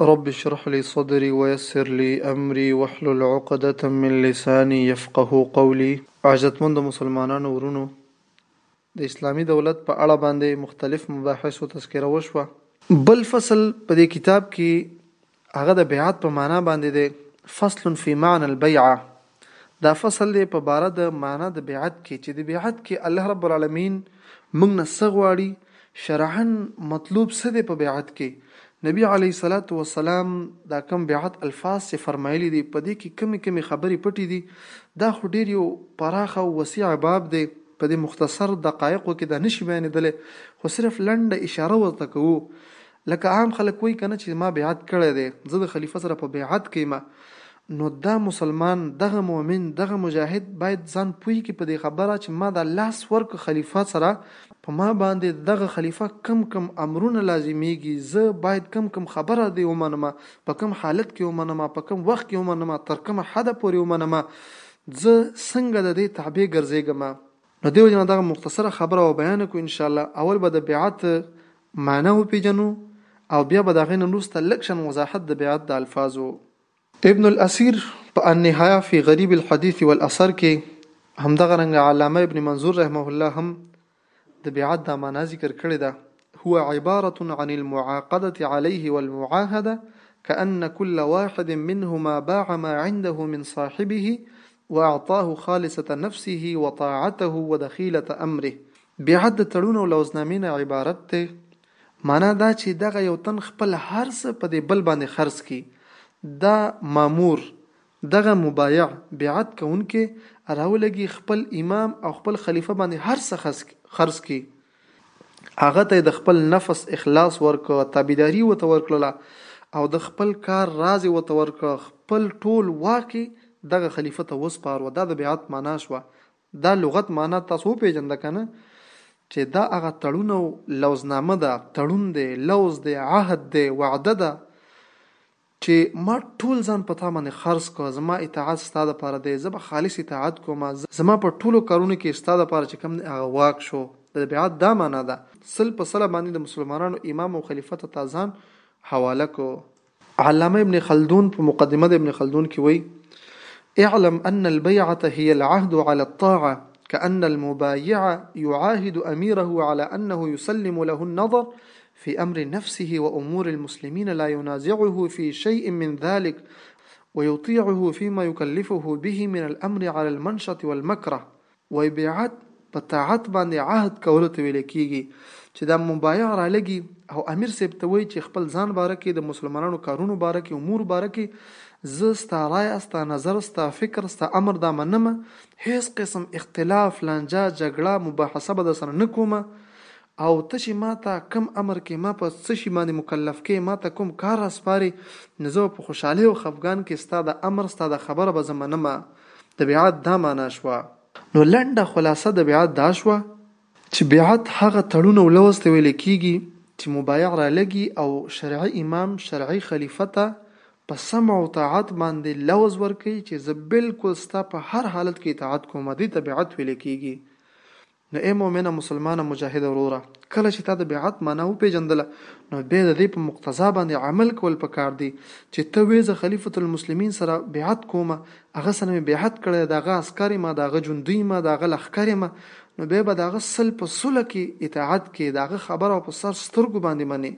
رب اشرح لي صدري ويسر لي امري واحلل عقدة من لساني يفقه قولي عزتمندو مسلمانانو ورونو د اسلامي دولت په اړه باندې مختلف مباحثو تذکره وشوه بل فصل په دې کتاب کې هغه د بیعت په معنا باندې دی فصل فی معنی البیعه دا فصل دی په باره د معنی د بیعت کې چې د بیعت کې الله رب العالمین موږ نه څه غواړي شرعا مطلوب څه دی په بیعت کې نبی علیه صلات و سلام دا کم بیعت الفاظ چې فرمایلی دی په دې کې کمی کمی خبرې پټې دي دا خو ډیر یو پراخ او وسیع باب دی په دې مختصر دقایقو کې دا نشي بیانېدلی خو صرف لنډه اشاره ورته کوو لکه عام خلک وایی کنه چی ما بیعت کړی دی زه د خلیفه سره په بیعت کی یم نو دا مسلمان دغه مؤمن دغه مجاهد باید ځان پوی کی په دی خبره چی ما دا لاس ورک خلیفه سره په ما باندی دغه خلیفه کم کم امرونه لازمیږی زه باید کم کم خبره دی ومنم په کم حالت کی ومنم په کم وخت کی ومنم تر کمه حده پوری ومنم زه سنګه ددی تابع ګرځیږم. نو دې وجه نه دغه مختصره خبره او بیان کو ان شاء الله اول به د بیعت معنی و پیجنو او بیا به دغه نه لوسته لکشن وضاحت د بیعت د الفاظو ابن الاسیر په النهایه فی غریب الحدیث والاثر کې همدغه رنګ علامه ابن منظور رحمه الله هم د بیعت د معنا ذکر کړی ده هو عباره عن المعاقده عليه والمعاهده كأن كل واحد منهما باع ما عنده من صاحبه واعطاه خالصة نفسه وطاعته ودخيلة امره. بيعت د تړون او لوظنامې نه عبارت دی، معنی دا چې دغه يو تن خپل هر څه په دې بل باندې خرڅ کړي، دا مامور، دغه مبايع، بيعت کوونکی، راولږي، خپل امام او خپل خليفه باندې هر څه خرڅ کړي. هغه ته یې د خپل نفس اخلاص ورکړ، تابعداري یې ورته ورکړله او د خپل کار راز یې ورته ورکړ، خپل ټول واک یې دغه خلیفه ته وسپاره، دا د بیعت مانا شوه، دا لغت مانا تاسو وپېژنده که نه؟ چې دا هغه تړون او لوظنامه ده، تړون دی، لوظ دی، عهد دی، وعده ده، چې ما ټول ځان په تا باندې خرڅ کړ، زما اطاعت ستا لپاره دی، زه به خالص اطاعت کوم، زما په ټولو کارونو کې ستا لپاره چې کوم دی هغه واک شو، د بیعت دا معنی ده، سل په سله باندې د مسلمانانو امام او خلیفه ته تا ځان حواله کړ. علامه ابن خلدون په مقدمه د ابن خلدون کې وایي، اعلم ان البیعة هی العهد علی الطاعة کأن المبایع یعاهد امیره علی انه یسلم له النظر فی امر نفسه و امور المسلمین لا ينازعه فی شیء من ذلک و یطیعه فیما یکلفه به من الامر علی المنشط والمکره وای بیعت په طاعت باندې عهد کولو ته ویل کیږي چې دا مبایع رالږي او امیر صیب ته وایي چې خپل ځان باره کې د مسلمانانو کارونو باره کې امور باره کې زه ستا رایه ستا نظر ستا فکر ستا امر دا منم هیڅ قسم اختلاف لانجه جګړه مباحثه به درسره نه کوم او ته چې ما ته کوم امر کې، ما په څه شي باندې مکلف کې، ما ته کوم کار راسپارې، نو زه به په خوشحالۍ او خفګان کې ستا د امر، ستا د خبره به زه منم. د بيعت دا معنی شوه. نو لنډه خلاصه د بيعت دا شوه چې بيعت هغه تړون او لوظ ته ويل کېږي چې مبايع رالږي او شرعي امام، شرعي خليفه ته په سمع او طاعت باندې لوظ ورکوي چې زه بالکل ستا په هر حالت کې اطاعت کوم، دې ته بيعت ويل کېږي. نو ای مؤمنه مسلمانه مجاهده وروره! کله چې تا د بیعت معنی وپېژندله نو بیا د دې په مقتضا باندې عمل کول په کار دي چې ته وې زه خلیفة المسلمین سره بیعت کوم، هغه سره مې بیعت کړی دی، د هغه عسکر یم، د هغه جندی یم، د هغه لښکر یم، نو بیا به د هغه سل په سله کې اطاعت کې، د هغه خبره به په سر سترګو باندې منې.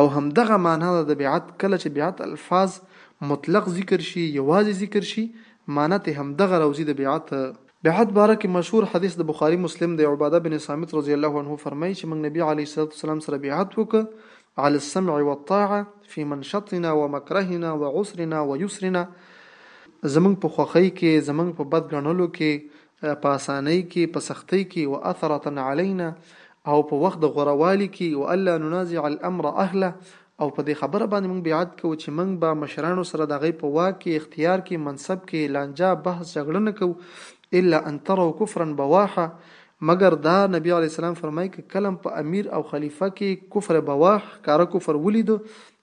او همدغه معنی ده د بیعت کله چې بیعت الفاظ مطلق ذکر شي یوازې ذکر شي معنی ترې همدغه راوځي د بیعت. بیعت باره کې مشهور حدیث د بخاري مسلم دی عباده بن صامت رضی الله عنه فرمایي چې موږ نبي علیه الصلوة والسلام سره بیعت وکړ علی السمع والطاعة فی منشطنا ومکرهنا وعسرنا ویسرنا زموږ په خوښۍ کې زموږ په بد ګڼلو کې په اسانۍ کې، په سختۍ کې، واثرة علینا او په وخت د غوره والي کې، والا ننازع الامر اهله او په دې خبره باندې مونږ بیعت کوو چې مونږ به مشرانو سره د هغوی په واک کې، اختیار کې، منصب کې، لانجه، بحث، جګړه نه کوو، الا ان تروا کفرا بواحا مګر دا نبي علیه السلام فرمائی که کله په امیر او خلیفه کې کفر بواح، ښکاره کفر، ولیدو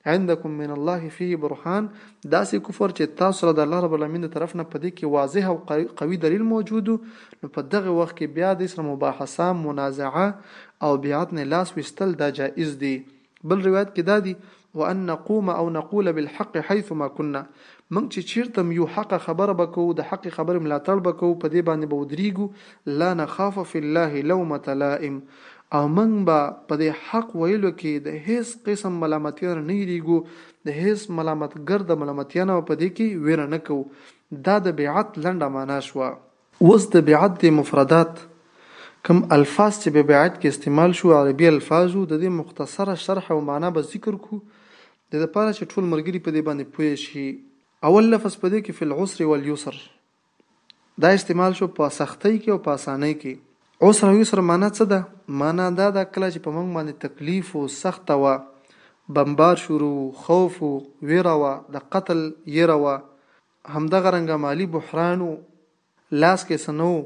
عندکم من الله فيه برهان، داسې کفر چې تاسو سره د الله رب العالمين د طرف نه په دې کې واضح او قوي دليل موجود و، نو په دغه وخت کې بيا دوی سره مباحثه، منازعه او بيعت نه لاس ويستل دا جائز دي. بل روايت کې دا دي، وأن نقوم أو نقول بالحق حيثما كنا، موږ چې چېرته هم يو حقه خبره به کوو، د حقې خبرې ملاتړ به کوو، په دې باندې به ودرېږو، لا نخاف في الله لومة لائم، او موږ به په دې حق ویلو کې د هېڅ قسم ملامتیا نه نه یریږو، د هېڅ ملامتګر د ملامتیا نه به په دې کې وېره نه کوو. دا د بیعت لنډه مانا شوه. اوس د بیعت دې مفردات، کوم الفاظ چې په بیعت کې استعمال شو، عربي الفاظ وو، د دې مختصره شرح او مانا به ذکر کړو، دې لپاره چې ټول ملګري په دې باندې پوه شي. اول لفظ په دې کې فی العسر واليسر دا استعمال شو په سختۍ کې او په اسانۍ کې. عسر او یسر معنی څه ده؟ معنی دا ده کله چې په موږ باندې تکلیف و، سخته وه، بمبار شروع و، خوف و، ویره وه، د قتل ییره وه، همدغه رنګه مالي بحران و، لاس کې څه نه و،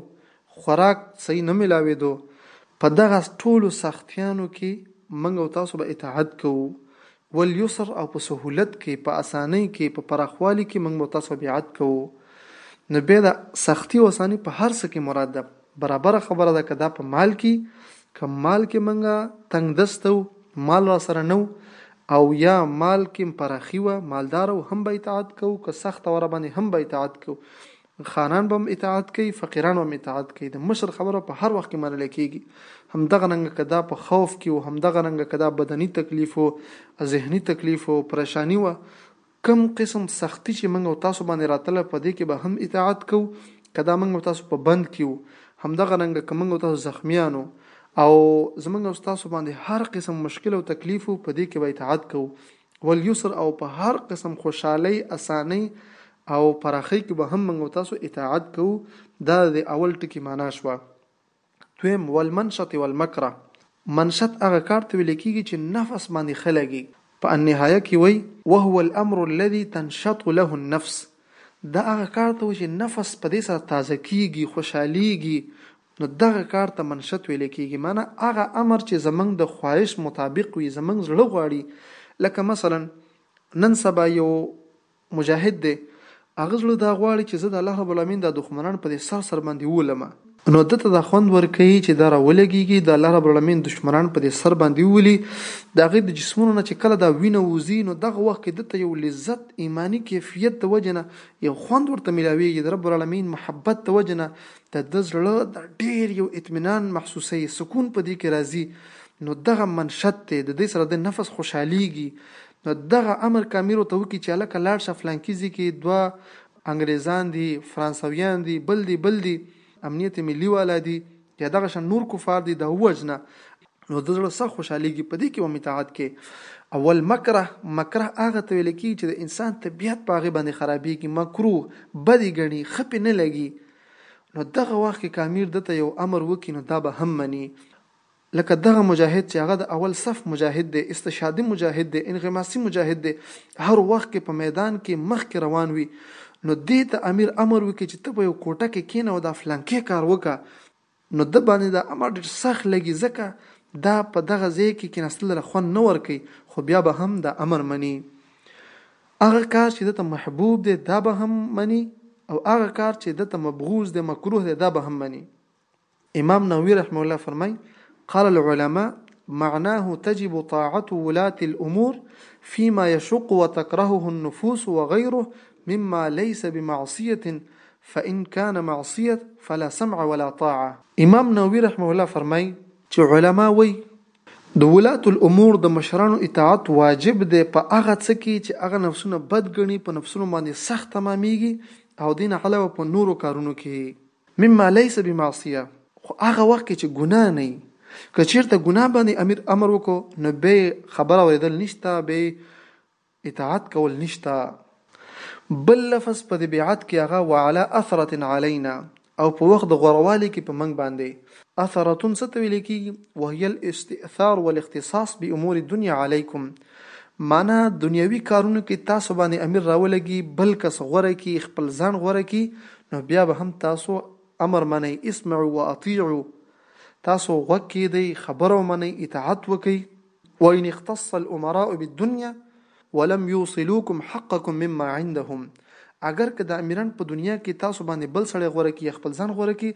خوراک صحیح نه ملاویدو په دغه ټولو سختیانو کی موږ او تاسو به اطاعت کوو والیسر او په سهولت کی په اسانۍ کی په پراخوالی کی موږ او تاسو بیعت کوو نو بیا دا سختی او اسانی په هر څه کی مراد ده برابره خبره ده که دا په مال کی که مال کی موږ تنګ دسته وو مال راسره نه وو او یا مال کی پراخی وه مالدار وو هم به اطاعت کوو که سخته وه راباندی هم به اطاعت کوو خانان به هم اطاعت کوي فقیران به هم اطاعت کوي د مشر خبره په هر وخت کې منل کیږي همدغه رنګه که دا په خوف کې او همدغه رنګه که دا بدني تکلیف او ذهني تکلیف او پریشانی و کم قسم سختی چې موږ او تاسو باندې راتله په دې کې به هم اطاعت کوو که دا موږ او تاسو په بند کې وو همدغه رنګه که موږ او تاسو زخمیانو او زمونږ او تاسو باندې هر قسم مشکل او تکلیف په دې کې به اطاعت کوو واليسر او په هر قسم خوشحالۍ، اسانۍ او پراخۍ کې به هم موږ او تاسو اطاعت کوو، دا د دې اول ټکي مانا شوه. دویم، والمنشط والمکره، منشط هغه کار ته ویل کېږي چې نفس باندې ښه لګېږي، په النهایه کې وایي. وهو الامر الذي تنشط له النفس، دا هغه کار ته وایي چې نفس په دې سره تازه کېږي، خوشحالېږي، نو دغه کار ته منشط ویل کېږي، معنی هغه امر چې زموږ د خواهش مطابق وي، زموږ زړه غواړي، لکه مثلا نن سبا یو مجاهد دی، هغه زړه دا غواړي چې زه د الله رب العالمین دا دښمنان په دې سر سر باندې وولم، نو ده ته دا خوند ورکوي چې دا راولګېږي، د الله رب العالمین دښمنان په دې سر باندې وولي، د هغوی د جسمونو نه چې کله دا وینه وځي، نو دغه وخت کې ده ته یو لذت، ایماني کیفیت د وجې نه یو خوند ورته ملاوېږي، د رب العالمین محبت د وجې نه د ده زړه د ډېر یو اطمینان محسوسوي، سکون په دې کې راځي، نو دغه منشط دی، د دې سره د ده نفس خوشحالېږي، نو دغه امر کامیر ورته وکړي چې هلکه لاړ شه فلانکي ځي کې دوه انګرېزان دي، فرانسویان دي، بل دي، بل دي، امنیت ملي والا دي، یا دغه شان نور کفار دي، دا ووژنه نو د زړه سخت خوشحالېږي په دې کې وم اطاعت کې اول مکره مکره هغه ته ویل کېږي چې د انسان طبیعت په هغې باندې خرابېږي مکروه بدې ګڼي ښه پې نه لګي نو دغه وخت کې کامیر ده ته یو امر وکړي نو دا به هم مني لکه دغه مجاهد چې هغه د اول صف مجاهد دی استشهادي مجاهد دی انغماسي مجاهد دی هر وخت کې په میدان کې مخ کې روان وي نو دې ته امیر امر وکړي چې ته په یو کوټه کې کینه او دا فلانکې کار وکړه نو ده باندې دا امر ډېر سخت لګي، ځکه دا په دغه ځای کې کېناستل دله خوند نه ورکوي، خو بیا به هم دا امر مني. هغه کار چې ده ته محبوب دی، دا به هم مني او هغه کار چې ده ته مبغوض دی، مکروه دی، دا به هم مني. امام نووي رحمه الله فرمایي، قال العلماء معناه تجب طاعة ولاة الأمور فيما يشق وتكرهه النفوس وغيره مما ليس بمعصية فإن کان معصیة فلا سمع ولا طاعة. امام نووي رحمه الله فرمايي چې علماء وايي، د ولاة الأمور د مشرانو اطاعت واجب دی په هغه څه کې چې هغه نفسونه بد ګڼي، په نفسونو باندې سخت تمامېږي او دې نه علاوه په نورو کارونو کې مما لیس بمعصیة خو هغه وخت کې چې ګناه نه وي، که چېرته ګناه باندې امیر امر وکړو نو بیا یې خبره اورېدل نشته بیا یې اطاعت کول نشته بل لفظ په دې بیعت کې هغه وعلى اثرت علينا او په وخت د غوروالي کې په منګ باندې اثرتون څه ته ویل کیږي وهي الاستئثار والاختصاص بامور الدنيا عليكم معنا دنیوي کارونو کې تاسو باندې امیر راولګي بل کس غوره کی خپل ځان غوره کی نو بیا به هم تاسو امر منئ اسمعوا واطيعوا تاسو غوږ کېدئ خبره ومنئ اطاعت وکړئ وان اختص الامراء بالدنيا ولم يوصلوکم حقکم مما عندهم اګر که دا امیران په دنیا کې تاسو باندې بل سړی غوره کړي یا خپل ځان غوره کړي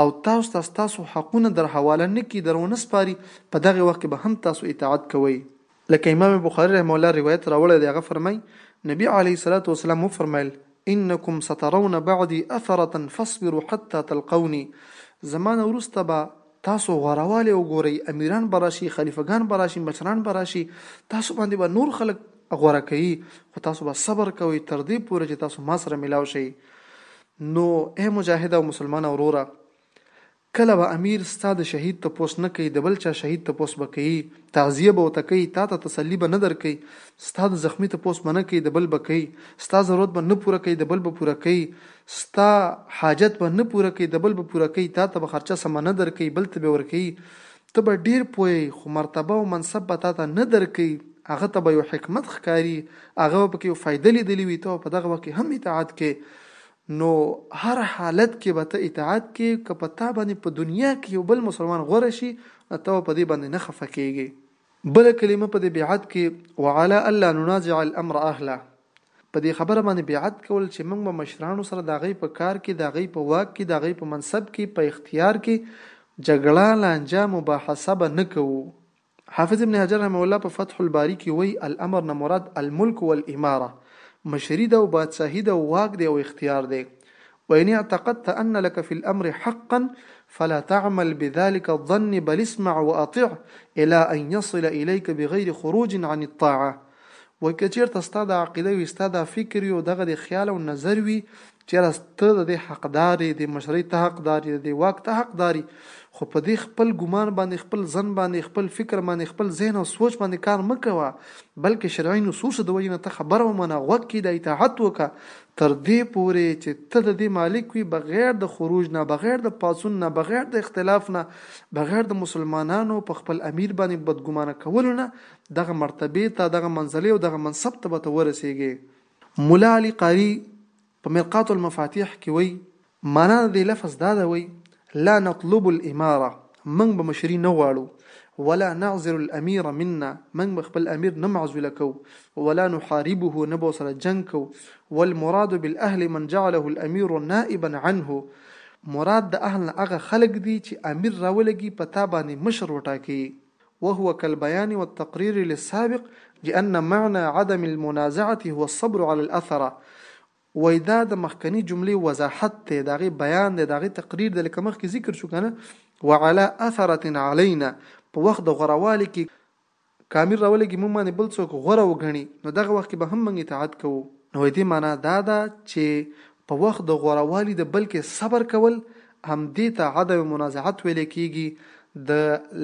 او تاسو ته ستاسو حقونه در حواله نه کړي در ونه سپاري په دغه وخت کې به هم تاسو اطاعت کوئ. لکه امام بخاری رحمه الله روایت راوړی دی هغه فرمایي، نبي علیه الصلوة والسلام وفرمایل، انکم سترون بعدی اثرة فاصبروا حتی تلقوني زما نه وروسته به تاسو غوره والی وګورئ امیران به راشي خلیفه ګان به راشي مشران به راشي تاسو باندې به نور خلک غوره کوي خو تاسو به صبر کوئ تر دې پورې چې تاسو ما سره ملاو شئ نو اے مجاهد او مسلمان وروره کله به امیر ستا د شهید ته پوس نه کوي د بل چا شهید ته پوس به کوي تعزیه به وته کوي تا ته تسلی به نه درکوي ستا د زخمی ته پوس به نه کوي د بل به کوي ستا ضرورت به نه پوره کوي د بل به پوره کوي ستا حاجت به نه پوره کوي دبل به پوره کوي تاته به خرچه سمه نه درکوي بل ته به ورکوي ته به ډير پوه يي خو مرتبه او منصب به تاته نه درکوي هغه ته به يو حکمت ښکاري هغه به پکې يو فايده ليدلي وي ته به په دغه وخت کې هم اطاعت کوې نو هر حالت کې به ته اطاعت کوې که په تا باندې په دنيا کې يو بل مسلمان غوره شي نو ته به په دې باندې نه خفه کيږې بله کلمه په دې بيعت کې وعلى الله ننازع الامر اهله په دې خبره باندې بيعت کول چې موږ به مشرانو سره د هغوی په کار کې، د هغوی په واک کې، د هغوی په منصب کې، په اختيار کې جګړه، لانجه، مباحثه به نه کوو. حافظ ابن حجر رحمه الله په فتح الباري کې وايي، الامر نه مراد الملک والاماره، مشري ده او بادشاهي ده او واک دی او اختيار دی. وان اعتقدت ان لک فی الامر حقا فلا تعمل بذلک الظن بل اسمع واطع الی ان یصل الیک بغیر خروج عن الطاعه. وای که چېرته ستا دا عقیده وي، ستا دا فکر وي او دغه دې خیال او نظر وي چې یاره ته د دې حقدار یې، دې مشرۍ ته حقدار یې، د دې واک ته حقدار یې، خو په دې خپل ګومان باندې، خپل ظن باندې، خپل فکر باندې، خپل ذهن او سوچ باندې کار مه کوه، بلکې شرعي نصوصو د وجې نه ته خبره ومنه، غوږ کېږده، اطاعت وکړه، تر دې پورې چې ته د دې مالک وي، بغیر د خروج نه، بغیر د پاڅون نه، بغیر د اختلاف نه، بغیر د مسلمانانو په خپل امیر باندې بدګومانه کولو نه، دغه مرتبې ته، دغه منزلې او دغه منصب ته به ته ورسېږې. ملا علي قاري په مرقات المفاتيح کې وایي، مانا د دې لفظ دا ده وایي، لا نطلب الامارة، موږ به مشري نه غواړو، ولا نعزل الامير منا، موږ به خپل امير نه معزوله کوو، ولا نحاربه، نه به ورسره جنګ کوو، والمراد بالاهل من جعله الامير نائبا عنه، مراد د اهل نه هغه خلک دي چې امير راولږي په تا باندې مشر وټاکي يې. وهو كالبيان والتقرير للسابق لأن معنى عدم المنازعة هو الصبر على الأثر وايي دا د مخکني جملې وضاحت دی، د هغې بیان دی، د هغې تقریر دی لکه مخکې ذکر شو کنه وعلى اثرة علينا په وخت د غوروالي کې که امیر راولېږي موږ باندې بل څوک غوره وګڼي نو دغه وخت کې به هم موږ اطاعت کوو. نو وايي دې معنا دا ده چې په وخت د غوروالي د بل کې صبر کول همدې ته عدم منازعت ویلې کیږي، د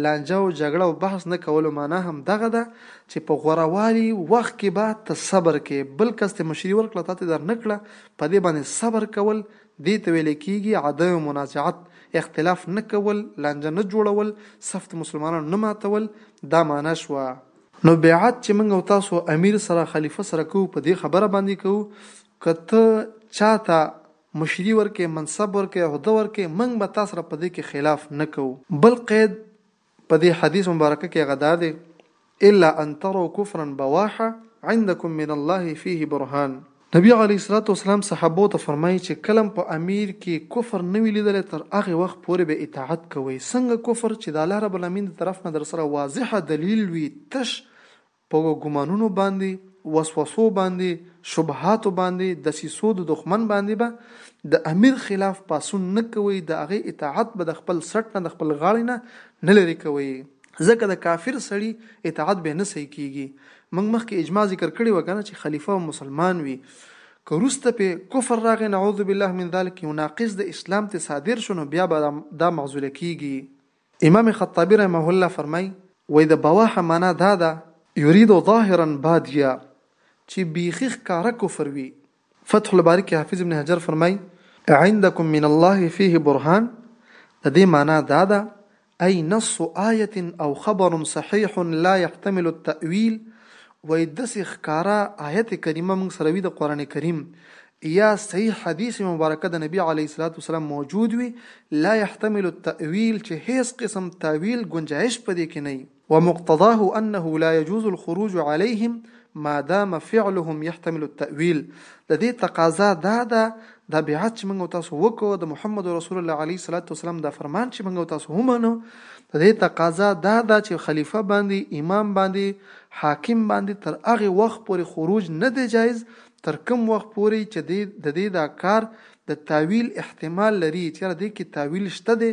لانجه او جګړه او بحث نه کولو مانا هم دغه ده چې په غوره والي وخت کې به ته صبر کې، بل کس ته مشري ورکړه تاته در نه کړه، په دې باندې صبر کول دې ته ویلې کیږي عدم منازعت، اختلاف نه کول، لانجه نه جوړول، صف د مسلمانانو نه ماتول دا مانا شوه. نو بیعت چې موږ او تاسو امیر سره، خلیفه سره کوو په دې خبره باندې کوو که ته چاته مشری ورکړئ منصب ورکړئ عهده ورکړئ موږ به تا سره په دې کې خلاف نه کوو. بل قید په دې حدیث مبارک کې هغه دا دی، الا ان تروا کفرا بواحا عندکم من الله فیه برهان. نبی علیه الصلوة والسلام صحابو ته فرمایي چې کله په امیر کې کفر نه وي لیدلی تر هغه وخت پورې به اطاعت کوئ، څنګه کفر چې د الله رب العالمین د طرف نه درسره واضح دلیل وي تش په ګمانونو باندې، وسوسو باندې، شبهاتو باندې، دسیسو د دښمن باندې به د امیر خلاف پاڅون نه کوئ، د هغه اطاعت به د خپل څټ نه، د خپل غاړې نه نه لرې کوئ، ځکه د کافر سړي اطاعت بیا نه صحیح کېږي، موږ مخکې اجماع ذکر کړې وه کنه چې خلیفه به مسلمان وي که وروسته پرې کفر راغی نعوذ بالله من ذلک یو ناقص د اسلام ترې صادر شو نو بیا به دا معزوله کېږي. امام خطابي رحمه الله فرمايي، وايي د بواح مانا دا ده، يريد ظاهرا باديا، چې بيخي ښکاره کفر وي. فتح الباري کې حافظ ابن حجر فرمايي، عندکم من الله فيه برهان، د دې مانا دا ده، اي نص آية او خبر صحيح لا يحتمل التأويل، وايي داسې ښکاره آيت کريمه موږ سره وي د قرآن کريم، یا صحیح حدیث مبارکه د نبی علیه الصلاة والسلام موجود وي لا یحتمل التأویل چې هیڅ قسم تاویل ګنجایش په دې کې نه وي. ومقتضاه انه لا یجوز الخروج علیهم ما دام فعلهم یحتمل التأویل د دې تقاضا دا ده دا بیعت چې موږ او تاسو وکړو د محمد رسول الله علیه الصلاة والسلام دا فرمان چې موږ او تاسو ومنو د دې تقاضا دا ده چې خلیفه باندې امام باندې حاکم باندې تر هغه وخت پورې خروج نه دی جایز تر کوم وخت پورې چې دی د دې دا کار د تاویل احتمال لري، چېرې دې کې تاویل شته دی،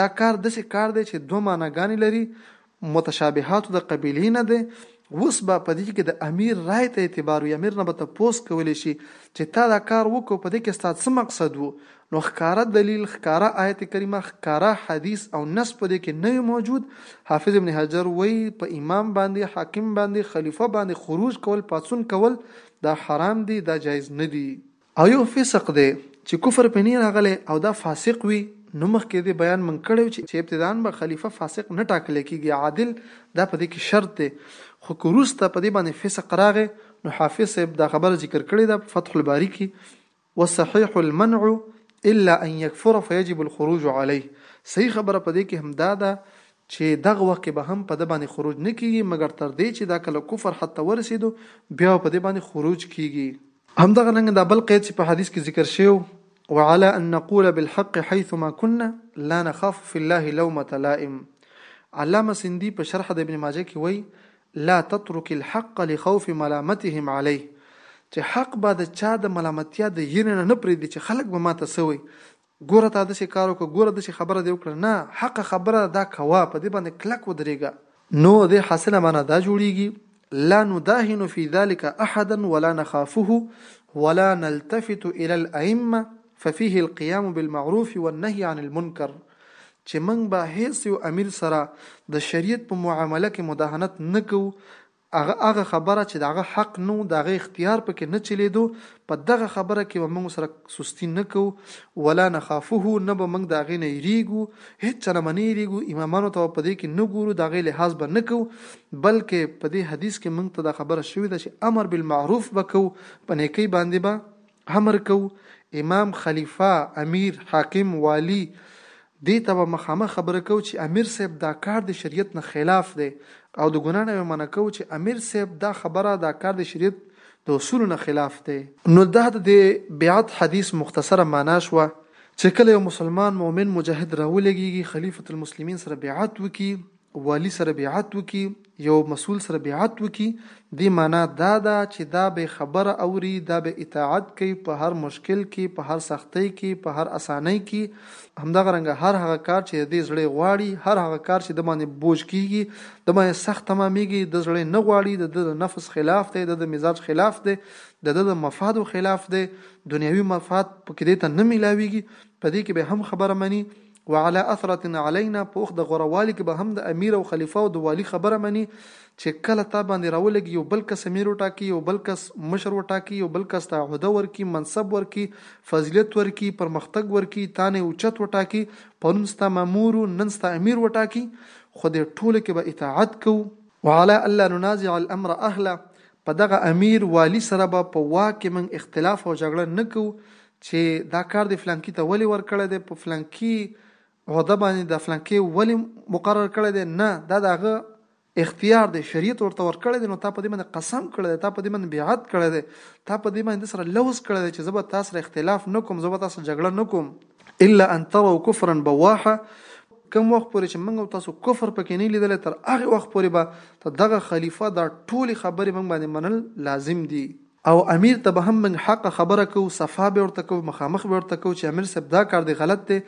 دا کار داسې کار دی چې دوه معنی ګانې لري، متشابهاتو د قبیلې نه دی، اوس به په دې کې د امیر رای ته اعتبار وي، امیر نه به تپوس کولی شي چې تا دا کار وکړ، په دې کې ستا څه مقصد و؟ نو ښکاره دلیل، ښکاره آیت کریمه، ښکاره حدیث او نص په دې کې نه وي موجود، حافظ ابن حجر وایي، په امام باندې، حاکم باندې، خلیفه باندې خروج کول، پاڅون کول، دا حرام دي، دا جایز نه دي. او یو فسق دی چې کفر پرې نه وي راغلی او دا فاسق وي، نو مخکې د دې بیان موږ کړی و چې ابتداء به خلیفه فاسق نه ټاکل کېږي، عادل دا په دې کې شرط دی، خو که وروسته په دې باندې فسق راغی، نو حافظ صاحب دا خبره ذکر کړې ده په فتح الباري کې، والصحيح المنع الا ان يکفر فيجب الخروج عليه صحيح خبره په دې کې هم دا ده چې دغه وخت کې به هم په ده باندې خروج نه کېږي مګر تر دې چې دا کله کفر حد ته ورسېدو بیا په دې باندې خروج کېږي. همدغه رنګ دا بل قید چې په حدیث کې ذکر شوی وعلى ان نقول بالحق حيثما كنا لا نخاف في الله لومة لائم علامه سندي په شرح د ابن ماجه کې وایي لا تترک الحق لخوف ملامتهم علیه، چې حق به د چا د ملامتیا د یرې نه نه پرېږدي چې خلک به ماته څه وایي، ګوره تا داسې کار وکړ، ګوره داسې خبره دې وکړه، نه، حقه خبره دا کوه، په دې باندې کلک ودرېږه. نو د دې حاصله مانا دا جوړېږي، لا نداهن فی ذلک احدا ولا نخافه ولا نلتفت الی الائمة ففيه القيام بالمعروف والنهي عن المنکر، چې موږ به هيڅ يو امير سره د شريعت په معامله کې مداهنت نه کوو، هغه هغه خبره چې د هغه حق نه و، د هغه اختيار په کې نه چلېدو، په دغه خبره کې به موږ سره سستي نه کوو، ولا نخافه، نه به موږ د هغې نه يريږو، هيڅ چا نه به نه يريږو، امامانو ته به په دې کې نه ګورو، د هغې لحاظ به نه کوو، بلکې په دې حديث کې موږ ته دا خبره شوې ده چې امر بالمعروف به کوو، په نيکۍ باندې به. امر کوو امام خلیفه امیر حاکم والي دې ته به مخامخ خبره کوو چې امیر صاحب دا کار د شریعت نه خلاف دی او د ګناه نه به منع کوو چې امیر صاحب دا خبره دا کار د شریعت د اصولو نه خلاف دی نو دا د دې بیعت حدیث مختصره معنا شوه چې کله یو مسلمان مؤمن مجاهد راولګیږي خلیفة المسلمین سره بیعت وکړي والي سره بيعت وکړي يو مسول سره بيعت وکړي دې معنا دا ده چې دا به خبره اوري دا به اطاعت کوي په هر مشکل کې په هر سختۍ کې په هر اسانۍ کې همدغه رنګه هر هغه کار چې دې زړه غواړي هر هغه کار چې د باندې بوج کیږي د باندې سخت تمامېږي د زړه نه غواړي د د نفس خلاف دی د د مزاج خلاف دی د د مفادو خلاف دی دنیوي مفاد په کې دې ته نه ملاويږي په دې کې به هم خبره مني وعلي اثرة علينا، په وخت د غوره والي کې به هم د امير او خليفه او د والي خبره مني چې کله تا باندې راولږي يو بل کس امير وټاکي يو بل کس مشر وټاکي يو بل کس ته عهده ورکړي منصب ورکړي فضيلت ورکړي پرمختګ ورکړي تانه اوچت وټاکي پرون ستا مامور و نن ستا امير وټاکي خو دې ټولو کې به اطاعت کوو وعلي الا ننازع الامر اهله، په دغه امير، والي، سره به په واک کې موږ اختلاف او جګړه نه کوو چي دا کار دي فلانکي ته ولي ورکړی دی په فلانکي عهده باندې دا فلانکي ولي مقرر کړی دی نه دا د هغه اختیار دی شریعت ورته ورکړی دی نو تا په دې باندې قسم کړی دی تا په دې باندې بیعت کړی دی تا په دې باندې سره لوز کړی دی چې زه به تاسو سره اختلاف نه کوم زه به تاسو جګړه نه کوم الا ان تروا كفرا بواحا کوم وخت پورې چې موږ تاسو کفر پکې نه لیدل تر هغه وخت پورې به ته دغه خلیفہ دا ټولي خبرې موږ باندې منل لازم دي او امیر ته به هم موږ حقه خبره کوو صفا به ورته کوو مخامخ به ورته کوو چې امیر صاحب دا کار دې غلط دی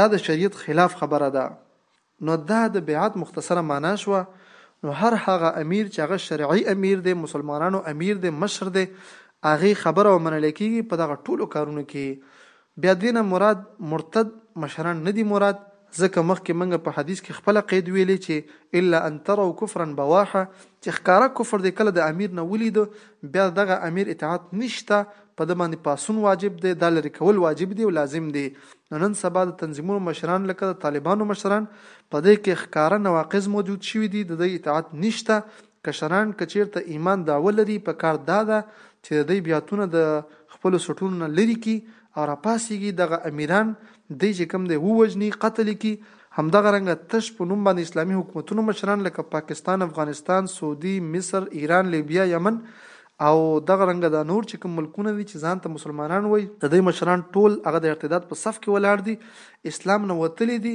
دا د شریعت خلاف خبره ده نو دا د بیعت مختصره معنا شوه نو هر هغه امیر چې هغه شرعي امیر دی مسلمانانو امیر دی مشر دی هغه خبره ومنل کیږي په دغه ټولو کارونو کې بیا دوی نه مراد مرتد مشران نه دي مراد ځکه مخکې مونږ په حدیث کې خپله قید ویلې چې الا ان تروا کفرا بواحا چې ښکاره کفر دې کله د امیر نه ولیده بیا دغه امیر اطاعت نشته په ده باندې پاڅون واجب دی دا لرې کول واجب دي او لازم دي نو نن سبا د تنظیمونو مشران لکه د طالبانو مشران په دې کې ښکاره نواقض موجود شوي دي د دوی اطاعت نشته کشران که چیرته ایمان دعوه لري پکار داده چې د دی بیاتونه د خپلو سټونو نه لری کړي او راپاسیږي دغه امیران دی چې کوم دی ووژني قتل یې کړي همدغه رنګه تش په نوم باندې اسلامي حکومتونو مشران لکه پاکستان افغانستان سعودي مصر ایران لیبیا یمن او دغه رنګه دا نور چې کوم ملکونه دي چې ځان ته مسلمانان وایي د دی مشران ټول هغه د ارتداد په صف کې ولاړ دي اسلام نه وتلي دي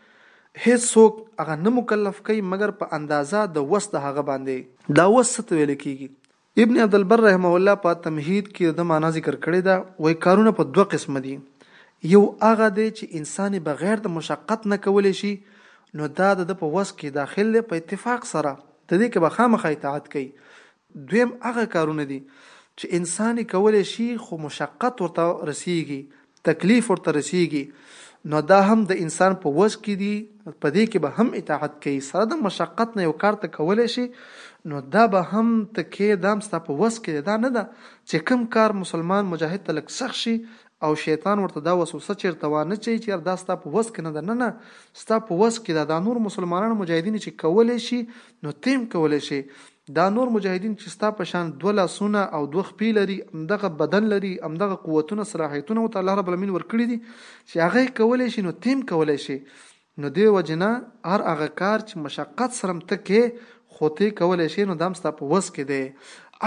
هیڅ څوک هغه نه مکلف کوي مګر په اندازه د وس د هغه باندې. دا وس څه ته ویل کیږي؟ ابن عبدالبر رحمه الله په التمهید کې د ده معنی ذکر کړې ده، وایي، کارونه په دوه قسمه دي، یو هغه دی چې انسان یې بغیر د مشقت نه کولی شي نو دا د ده په وس کې داخل دی په اتفاق سره د دې که به خامخا اطاعت کوي دویم هغه کارونه دي چې انسان یې کولی شي خو مشقت ورته رسیږي، تکلیف ورته رسیږي نو دا هم د انسان په وس کې دي په دې کې به هم اطاعت کوي سره د مشقت نه یو کار ته کولی شي نو دا به هم ته کې دا هم ستا په وس کې دا نه ده چې کم کار مسلمان مجاهد ته لږ سخت شي او شیطان ورته دا وسوسه چیرته وانه چي چې دا ستا په وس کې نه ده نه نه ستا په وس کې دا دا نور مسلمانان مجاهدین چې کولی شي نو تیم کولی شي دا نور مجاهدین چې ستا په شان دوه لاسونه او دوه خپې لري، همدغه بدن لري، همدغه قوتونه، صلاحیتونه ورته الله رب العالمین ورکړي دي چې هغه یې کولی شي نو ته هم کولی شې. نو دې وجې نه هر هغه کار چې مشقت سره هم ته کې خو ته یې کولی شې نو دا هم ستا په وس کې دی.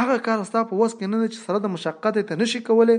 هغه کار ستا په وس کې نه دی چې سره د مشقت یې ته نه شې کولی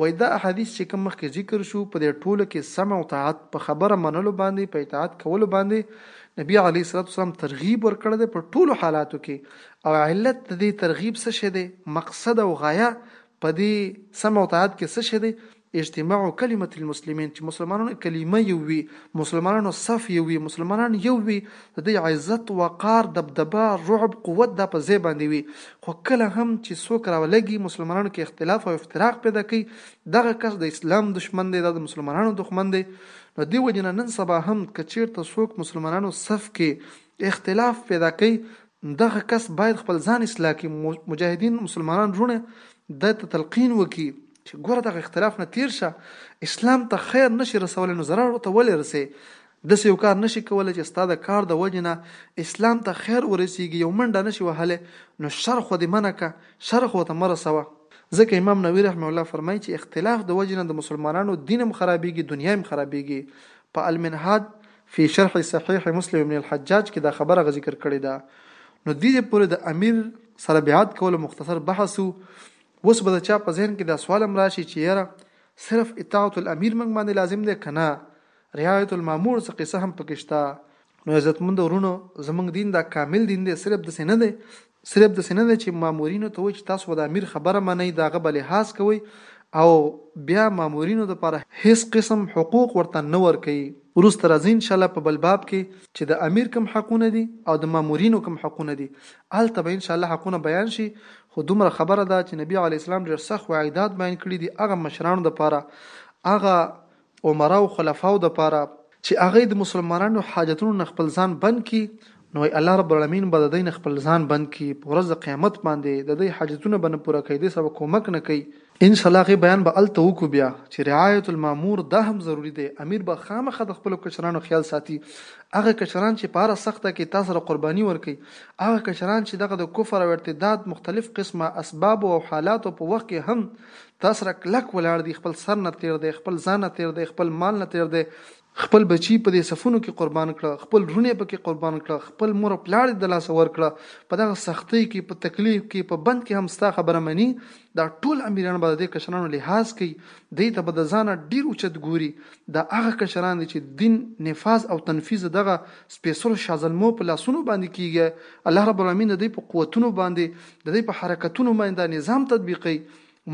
وایي دا احادیث چې کوم مخکې ذکر شو په دې ټولو کې سمع او طاعت، په خبره منلو باندې، په اطاعت کولو باندې نبي علیه الصلوة والسلام ترغیب ورکړی دی په ټولو حالاتو کې او علت د دې ترغیب څه شی دی؟ مقصد او غایه په دې سمع او طاعت کې څه شی دی؟ اجتماع کلمة المسلمین چې مسلمانانو کلمه یو وي، مسلمانانو صف یو وي، مسلمانان یو وي، د دوی عزت، وقار، دبدبه، رعب، قوت دا په ځای باندې وي، خو کله هم چې څوک راولګي، مسلمانانو کې اختلاف او افتراق پيدا کوي، دغه کس د اسلام دښمن دی، دا د مسلمانانو دښمن دی، له دې وجې نه نن سبا هم که چېرته څوک مسلمانانو صف کې اختلاف پيدا کوي، دغه کس بايد خپل ځان اصلاح کړي، مجاهدين مسلمانان وروڼه ده ته تلقين وکړي، چې ګوره دغه اختلاف نه تېر شه، اسلام ته خير نه شې رسولی نو ضرر ورته ولې رسوې، داسې یو کار نشې کولی چې ستا د کار د وجې نه اسلام ته خیر ورسیږي یو منډه نشې وهلی نو شر خو دې منع که شر خو ته مه رسوه ځکه امام نووي رحمه الله فرمایي چې اختلاف د وجې نه د مسلمانانو دین هم خرابیږي دنیا هم خرابیږي په المنهاد فی شرح صحیح مسلم ابن الحجاج کې دا خبره غ ذکر کړې ده نو دې دې پورې د امیر سره بیعت کولو مختصر بحث اوس به د چا په ذهن کې دا سوال هم راشي چې یاره صرف اطاعت الامیر موږ باندې لازم دی کنه رعایت المامور څه قصه هم پکې شته. نو عزتمند ورونو زمونږ دین دا کامل دین دی صرف داسې نه دی صرف داسې نه دی چې مامورینو ته وایي چې تاسو به د امیر خبره منئ د هغه به لحاظ کوئ او بیا مامورینو لپاره هیڅ قسم حقوق ورته نه ورکوي. وروسته راځئ ان شاءالله په بل باب کې چې د امیر کوم حقونه دي او د مامورینو کوم حقونه دي هلته به ان شاءالله حقونه بیان شي خو دومره خبره ده چې نبي علیه السلام ډېر سخت وعیدات بیان کړي دي هغه مشرانو لپاره هغه امراو خلفاو دپاره چی هغوی د مسلمانانو حاجتونو نه خپل ځان بند کړي نو وای الله رب العالمین به ددوی نه خپل ځان بند کړي په ورځ د قیامت باندی ددوی حاجتونه به نه پوره کوي دوی سره به کومک نه کوي. ان شاءالله هغه بیان به هلته وکړو بیا چی رعایت المامور دا هم ضروری دی امیر به خامخا د خپلو کشرانو خیال ساتي هغه کشران چی په هره سخته کی تا سره قربانی ورکوي هغه کشران چی دغه د کفر او ارتداد مختلف قسمه اسبابو او حالاتو په وخت کی هم تا سره کلک ولاړ دي خپل سر نه تیر دی خپل ځان نه تیر دی خپل مال نه تیر دی خپل بچی په دې صفونو کې قربان کړه خپل رونه په کې قربان کړه خپل مور او پلاړ د لاس ور کړه په دغه سختۍ کې په تکلیف کې په بند کې هم ستا خبره مني دا ټول امیران به د کشرانو لحاظ کوي دې ته به د ځانه ډیر اوچت ګوري دا هغه کشران دي چې دین نفاذ او تنفیذ دغه سپیسلو شازلمو په لاسونو باندې کیږي الله رب العالمین د دې په قوتونو باندې د دې په حرکتونو باندې دا نظام تطبیقي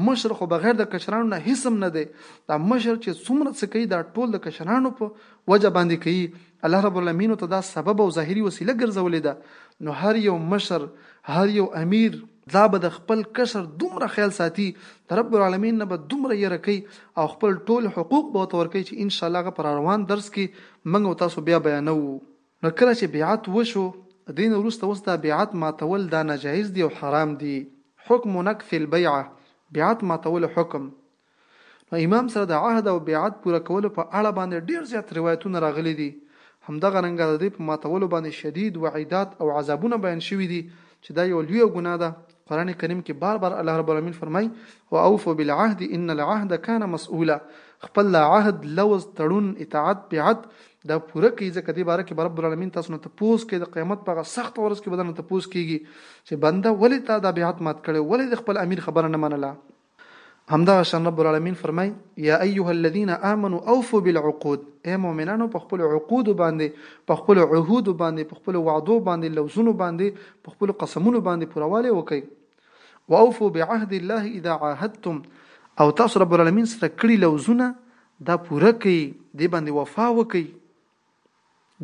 مشر خو بغیر د کشرانو نه هیڅ هم نه دی دا مشر چې څومره څه کوي دا ټول د کشرانو په وجه باندې کوي الله رب العالمین ته دا سبب او ظاهري وسیله ګرځولې ده نو هر یو مشر هر یو امیر دا به د خپل کشر دومره خیال ساتي د رب العالمین نه به دومره یې رکی او خپل ټول حقوق به تور کوي چې ان شاء الله غ پر روان درس کې منګ او تاسو بیا بیانوو نو کله چې بيعت وشو دې نه وروسته اوس دا بيعت ماتول دا ناجائز دي او حرام دي حکم نقث البيعه بيعت ماتولو حکم نو امام سره د عهد او بيعت پوره کولو په اړه باندې ډېر زيات روايتونه راغلي دي همدغه رنګه د دې په ماتولو باندې شديد وعيدات او عذابونه بيان شوي دي چې دا يوه لويه ګناه ده قرآن کریم کې بار بار الله رب العالمین فرمای او اوفو بالعهد ان العهد کان مسؤولا خپل عهد لوز تړون اطاعت بیعت دا پوره کوي ځکه دې باره کې رب العالمین تاسو نه تپوس کوي د قیامت په سخت ورځ کې بدن تپوس کیږي چې بنده ولې تا دا بیعت مات کړي ولې د خپل امیر خبره نه منله همدغه شان رب العالمین فرمای یا ایها الذین آمنوا اوفوا بالعقود اے مؤمنانو په خپل عقود باندې په خپل عهود باندې په خپل وعدو باندې لوزونو باندې په خپل قسمونو باندې پرواله وکي واوفوا بعهد الله اذا عاهدتم او تاسو رب العالمین سره کړی لوزونه دا پوره کوي دی باندې وفا وکي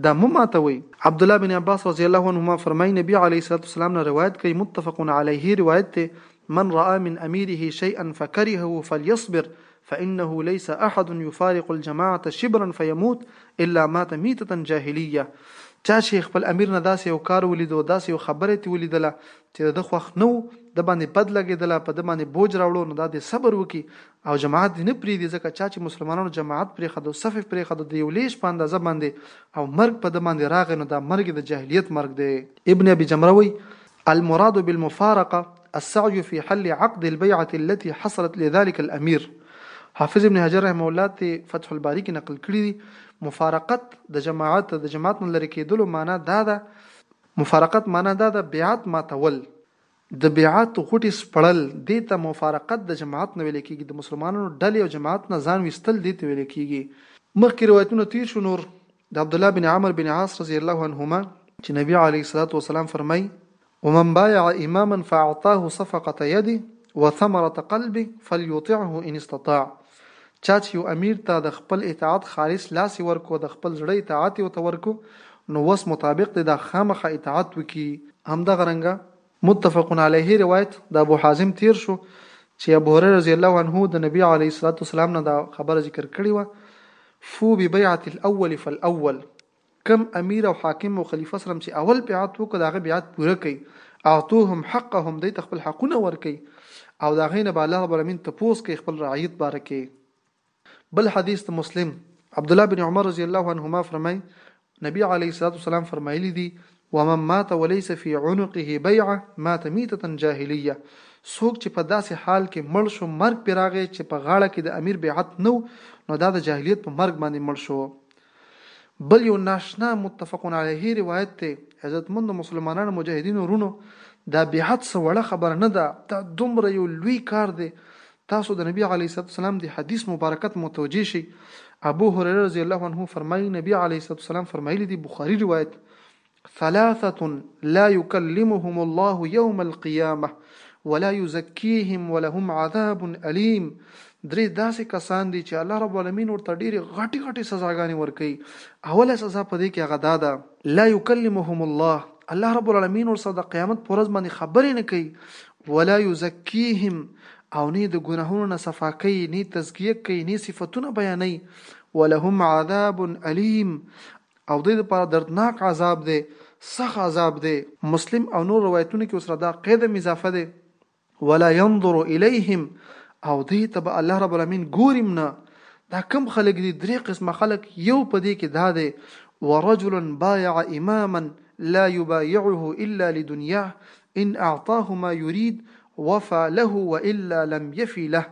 دا مه ماتوئ. عبدالله بن عباس رضی الله عنهما فرمائی نبی علیه الصلوة والسلام نه روایت کړئ متفق علیه روایت دی من رأی من امیره شیئا فکرهه فلیصبر فانه لیس احد یفارق الجماعة شبرا فیموت الا مات میتة جاهلیة چا چې خپل امیر نه داسې یو کار ولیدو داسې یو خبره یې ترې ولیدله چې د ده خوښ نه وو، ده باندې بد لګیدله، په ده باندې بوج راوړو نو دا دې صبر وکړي او جماعت دې نه پرېږدي ځکه چا چې مسلمانانو جماعت پرېښدو، صف یې پرېښدو، د یو لېش په اندازه باندې او مرګ په ده باندې راغی نو دا مرګ یې د جاهلیت مرګ دی. ابن ابي جمره وايي، المراد بالمفارقة السعي في حل عقد البيعة التي حصلت لذلك الامير حافظ ابن حجر رحمه الله ترې فتح الباري کې نقل کړي دي، مفارقت د جماعت، د جماعت نه لرې کېدلو معنی دا ده، مفارقت معنی دا ده، بيعت ماتول، د بیعت غوټې سپړل، دې ته مفارقت د جماعت نه ویل کیږي، د مسلمانانو ډلې او جماعت نه ځان ویستل دې ته ویل کیږي. مخکې روایتونه تیر شو نور د عبدالله بن عمرو بن عاص رضی الله عنهما چې نبی علیه الصلوة والسلام فرمایي، ومن بايع اماما فاعطاه صفقة يده وثمرة قلبه فليطعه ان استطاع، چا چې يو امير ته د خپل اطاعت خالص لاس ورکړو، د خپل زړه اطاعت يې ورته ورکړو، نو وس مطابق دې دا خامخا اطاعت وکړي، همدغه رنګه. متفق علیه روایت د ابو حازم تېر شو چې ابو هريره رضي الله عنه د نبي عليه الصلوة والسلام نه دا خبره ذکر کړې وه، فو ببيعة الاول فالاول، کوم امیر او حاکم او خلیفه سره چې اول بیعت وکړ داغه بیعت پوره کړي اعطوهم حقهم دی خپل حقونه ورکي او دا غینه به الله رب العالمین ته پوس کوي خپل رعیت بارکه بل حدیث ته مسلم عبد الله بن عمر رضی الله عنهما فرمای نبی علیه الصلاه والسلام فرمایلی دی ومن مات وليس في عنقه بيعه مات ميته جاهليه څوک چې په داسې حال کې مړ شو مرګ پیراغه چې په غاړه کې د امیر بیعت نو نو دا د جاهلیت په مرګ باندې مړ شو بل یو ناشنا متفق علیه روایت دی، عزتمندو مسلمانانو مجاهدینو ورونو! دا بیعت څه وړه خبره نه ده، دا دومره یو لوی کار دی، تاسو د نبي علیه الصلوة والسلام د حدیث مبارکت متوجه شئ، ابو هریره رضی الله عنه فرمایي، نبي علیه الصلوة والسلام فرمایلي دي، بخاري روایت، ثلاثة لا يكلمهم الله يوم القيامة ولا يزکيهم ولهم عذاب اليم درې داسې کسان دي چې الله رب العالمین ورته ډېرې غټې غټې سزاګانې ورکوي اوله سزا په دې کې هغه دا ده لا يكلمهم الله الله رب العالمین ورسره د قیامت پر ورځ باندې خبرې نه کوي ولا یزکیهم او نه د ګناهونو نه صفا کوي نه تزکیه کوي نه صفاتونه بیانوي ولهم عذاب الیم او دوی لپاره دردناک عذاب دی، سخت عذاب دی. مسلم او نورو روایتونو کې ورسره دا قید هم اضافه دی، ولا ينظر الیهم او دوی ته به الله رب العالمین ګوري هم نه. دا کوم خلک دي؟ درې قسمه خلک، یو په دې کې دا دی، ورجل بايع اماما لا يبايعه الا لدنياه ان اعطاه ما يريد وفی له والا لم يفی له.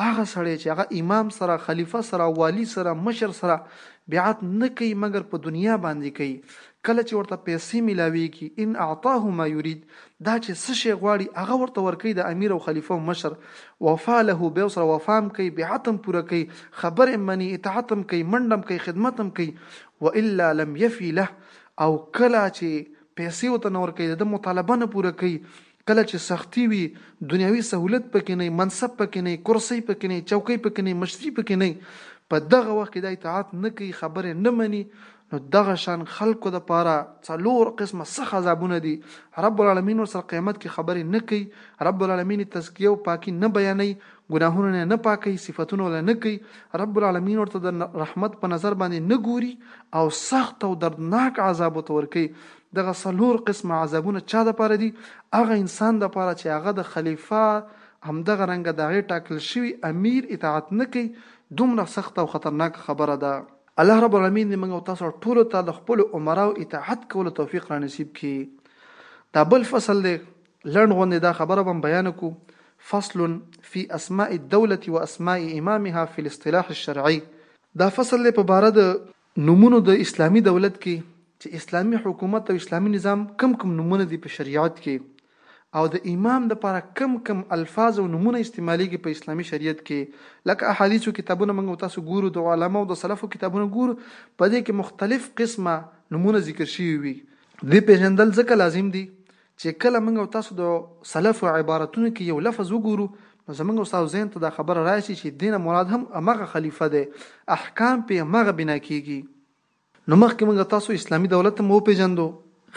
هغه سړی چې هغه امام سره خلیفه سره والی سره مشر سره بیعت نه کوي مګر په دنیا باندې کوي کله چې ورته پیسې ملاويږي ان اعطاه ما يريد دا چې څه شي غواړي هغه ورته ورکي د امیر او خلیفه او مشر وفا له به سره وفام کوي بیعتم پوره کوي خبره مني اطاعتم کوي منډم کوي خدمتم کوي والا لم يفي له او کله چې پیسې وته نور کوي د مطالبه نه پوره کوي کله چې سختي وي، دنیاوي سهولت پکې نه وي، منصب پکې نه وي، کرسۍ پکې نه وي، چوکۍ پکې نه وي، مشري پکې نه وي، په دغه وخت کې دا اطاعت نه کوي، خبره نه مني، نو دغه شان خلکو لپاره څلور قسمه سخت عذابونه دي، رب العالمین ورسره قیامت کې خبرې نه کوي، رب العالمین یې تزکیه او پاکي نه بیانوي، ګناهونه نه یې نه پاکوي، صفتونه ولا نه کوي، رب العالمین ورته د رحمت په نظر باندې نه ګوري او سخت او دردناک عذاب ورته ورکوي، دغه څلور قسمه عذابونه چا لپاره دي؟ هغه انسان لپاره چې هغه د خلیفه همدغه رنګه د هغې ټاکل شوي امیر اطاعت نه کوي، دومره سخته او خطرناکه خبره ده. الله رب العالمین دې موږ او تاسو ټولو ته د خپلو امراوو اطاعت کولو توفیق رانصیب کړي. دا بل فصل دی، لنډ غوندې دا خبره به هم بیانه کړو، فصل فی اسماء الدولة واسماء امامها فی الاصطلاح الشرعي، دا فصل دی په باره د نومونو د اسلامي دولت کې چې اسلامي حکومت او اسلامي نظام کم کم نومونه دي په شریعت کې او د امام لپاره کم کم الفاظ او نومونه استعمالیږي په اسلامي شریعت کې لکه احادیثو کتابونه موږ تاسو ګورو د علما او د سلفو کتابونه ګورو په دې کې مختلف قسمه نومونه ذکر شوي وي دې پیژندل ځکه لازم دي چې کله موږ او تاسو د سلفو عبارتونو کې یو لفظ وګورو نو زمونږ او تاسو ذهن ته دا خبره راشي چې دینه مراد هم امغه خلیفه دی احکام په امغه بنا کیږي نو مخکې موږ تاسو اسلامي دولت مو پیژندو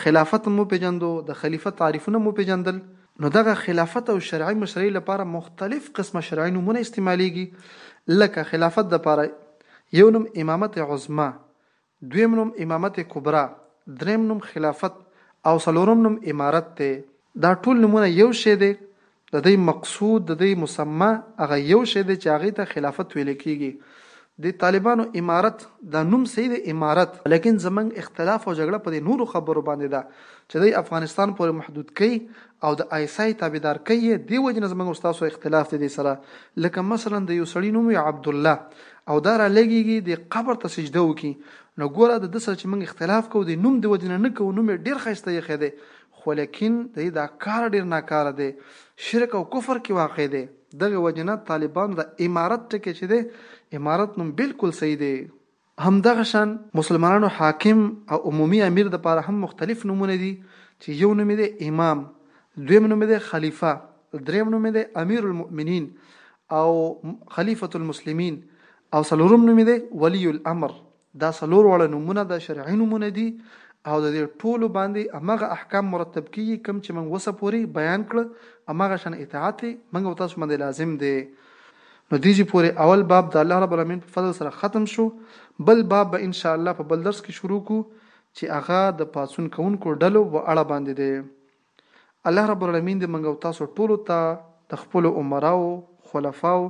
خلافت مو پیژندو د خلیفه تعریفونه مو پیژندل نو دغه خلافت او شرعي مشرۍ لپاره مختلف قسمه شرعي نومونه استعمالېږي لکه خلافت لپاره یو نوم امامت عظما دویم نوم امامت کبری، دریم نوم خلافت او څلورم نوم امارت دی. دا ټول نومونه یو شی دی، د دوی مقصود، د دوی مسمی هغه یو شی دی چې هغه ته خلافت ویل کیږي. د طالبانو امارت، دا نوم صحیح دی امارت، لیکن زموږ اختلاف او جګړه په دې نورو خبرو باندې ده چې دوی افغانستان پورې محدود کوي او د آی اس آی تابعدار کئ یې دې وجې نه زموږ او ستاسو اختلاف دې دې سره لکه مثلا د یو سړي نوم وي عبدالله او دا را لګیږي دې قبر ته سجده وکړي نو ګوره د ده سره چې موږ اختلاف کوو دې نوم دې وجې نه نه کوو نوم یې ډیر ښایسته ایښی دی خو لیکن د دې دا کار ډیر ناکاره دی شرک او کفر کې واقع دی دغې وجې نه طالبانو د امارت ټکی چې دی امارت نوم بلکل صحیح دی. همدغه شان مسلمانانو حاکم او عمومي امير دپاره هم مختلف نومونه دي چې يو نوم يې دی امام، دويم نوم يې دی خليفه، دريم نوم يې دی امير المؤمنين او خليفة المسلمين او څلورم نوم يې دی ولي الامر. دا څلور واړه نومونه د شرعي نومونه دي او د دې ټولو باندې همغه احکام مرتب کيږي کوم چې موږ وسه پورې بيان کړل همغه شان اطاعت يې موږ او تاسو باندې لازم دی. نو دیجی پوری اول باب د الله رب العالمین په فضل سره ختم شو بل باب به انشاءالله په بل درس کی شروع کو چی هغه د پاڅون کوونکو ډلو و اړه باندی دی الله رب العالمین دی منګ او تاسو ټولو ته د خپل امراو خلفاو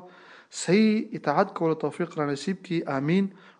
صحیح اطاعت کولو توفیق را نصیب کی امین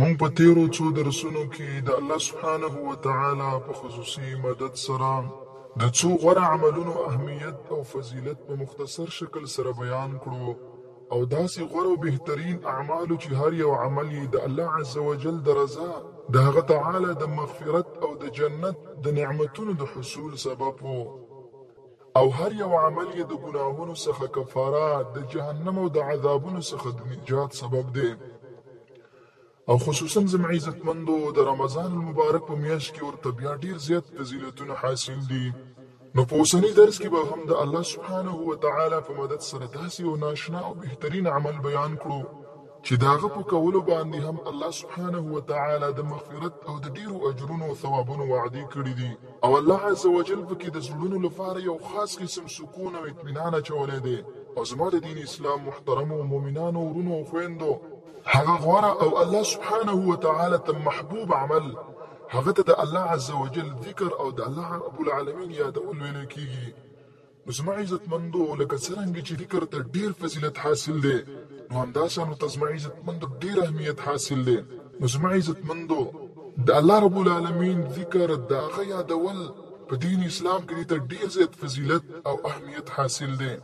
موږ په تېرو څو درسونو کې د الله سبحانه وتعالی په خصوصي مدد سره د څو غوره عملونو اهمیت او فضیلت په مختصر شکل سره بیان کړو او داسې غوره او بهترین اعمالو چې هر یو عمل یې د الله عزوجل د رضا، د هغه تعالی د مغفرت او د جنت د نعمتونو د حصول سبب و او هر یو عمل یې د ګناهونو څخه کفاره، د جهنم او د عذابونو څخه د نجات سبب دی. او خصوصا زموږ عزتمندو د رمضان المبارک په میاشت کې ورته بیا ډیر زیات فضیلتونه حاصل دي نو په اوسنی درس کې به هم د الله سبحانه و تعالی په مدد سره داسې یو ناشنا او بهترین عمل بیان کړو چې داغه په کولو باندې هم الله سبحانه و تعالی د مغفرت او د ډیرو اجرونو او ثوابونو وعده کړې دي او الله عزوجل په کې د زړونو لپاره یو خاص قسم سکون او اطمینان اچولی دی او زما د دین اسلام محترمو مؤمنانو ورونو او خویندو! هغه غوره او الله سبحانه وتعالی ته محبوب عمل هغه ته د الله عزوجل ذکر او د الله رب العالمین یادول ویل کیږي نو زما عزتمندو لکه څرنګه چې ذکر ته ډیر فضیلت حاصل دی نو همدا شانو ته زما عزتمندو ډیر اهمیت حاصل دی نو زما عزتمندو د الله رب العالمین ذکر د هغه یادول په دین اسلام کې ته ډیر زیات فضیلت او اهمیت حاصل دی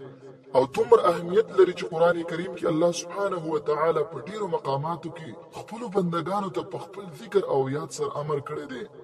او دومره اهمیت لري چې قران کریم کې الله سبحانه و تعالی په ډیرو مقاماتو کې خپل بندگانو ته په خپل ذکر او یاد سره امر کړی دی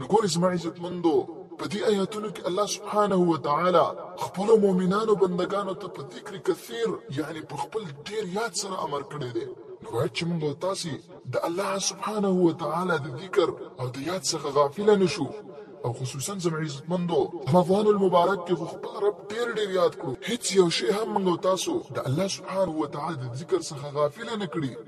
نګورې زما عزتمندو په دې آیاتونو کې الله سبحانه و تعالی خپل مؤمنانو بندگانو ته په ذکر کثیر یعنی په خپل ډیر یاد سره امر کړی دی نو باید چې موږ تاسو د الله سبحانه و تعالی د ذکر او د یاد څخه غافل نه شو او خصوصا زم عزتمندو رمضان المبارک کې خپل رب ډیر ډیر یاد کړو هیڅ یو شی هم موږ تاسو د الله سبحانه و تعالی د ذکر څخه غافل نه کړی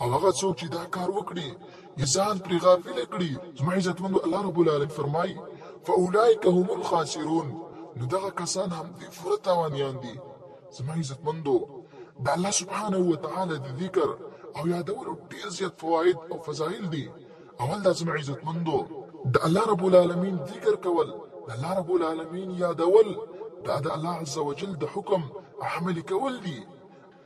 او هغه څوک چې دا کار وکړي ځان پرې غافل کړي زما عزتمند الله رب العالمین فرمایي فاولئک هم الخاسرون نو دغه کسان هم دي پوره تاوانیان دي زما عزتمندو د الله سبحانه و تعالی د ذکر او یادولو ډیر زیات فواید او فضایل دي اول دا زما عزتمندو د الله رب العالمین ذکر کول د الله رب العالمین یادول دا د الله عزوجل د حکم عملي کول دي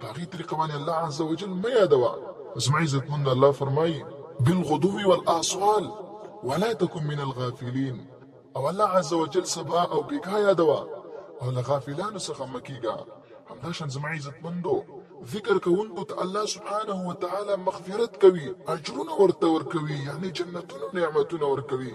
په هغې طریقه باندې الله عز وجل مه یادوه زما عزتمند الله فرمایي بالغدو والآصال ولا تکن من الغافلین او الله عز وجل سبا او بیګا یادوه او له غافلانو څخه مه کیږه همداشان زما عزتمندو ذکر کوونکو ته الله سبحانه و تعالی مغفرت کوي اجرونه ورته ورکوي یعنی جنتونو نعمتونه ورکوي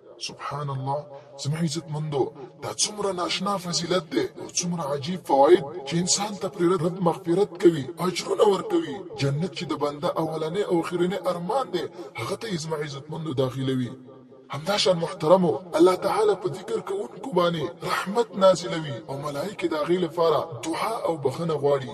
سبحان الله زما عزت مندو دا څومره ناشنا فضیلت دی او څومره عجیب فواید چې انسان ته پر رب مغفرت کوي اجرونه ورکوي جنت چې د بنده اولنې او اخرنې ارمان دی هغه ته زما عزت مندو داخلوي همداشان محترمو الله تعالی په ذکر کوونکو باندې رحمت نازلوي او ملائکه د هغې لپاره دعا او بخنه غواړي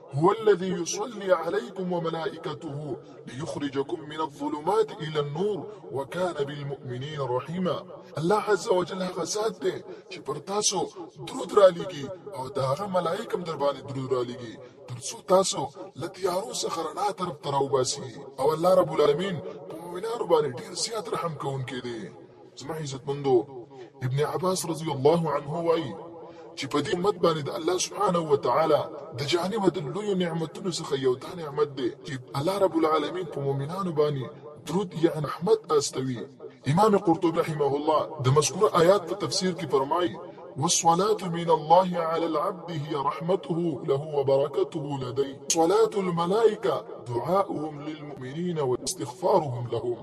هو الذي يصلي عليكم وملائكته ليخرجكم من الظلمات الى النور وكان بالمؤمنين رحيما الله عز وجل هغه ذات دی چې پر تاسو درود را لېږي او د هغه ملایک هم در باندې درود را لېږي تر څو تاسو له تیارو څخه رڼا طرف ته راوباسي او الله رب العالمین په مؤمنانو باندې ډېر زیات رحم کوونکی دی زما عزت مندو ابن عباس رضی الله عنه وایي چې په دې امت باندې د الله سبحانه و تعالی د جانب د لوی نعمتونو څخه یو دا نعمت دی چې الله رب العالمین په مؤمنانو باندې درود یا رحمت استوي امام قرطبي رحمه الله د مذکوره آیات په تفسیر کې فرمایي والصلاة من الله على العبد هي رحمته له وبركته لدي صلاة الملائكة دعاؤهم للمؤمنين واستغفارهم لهم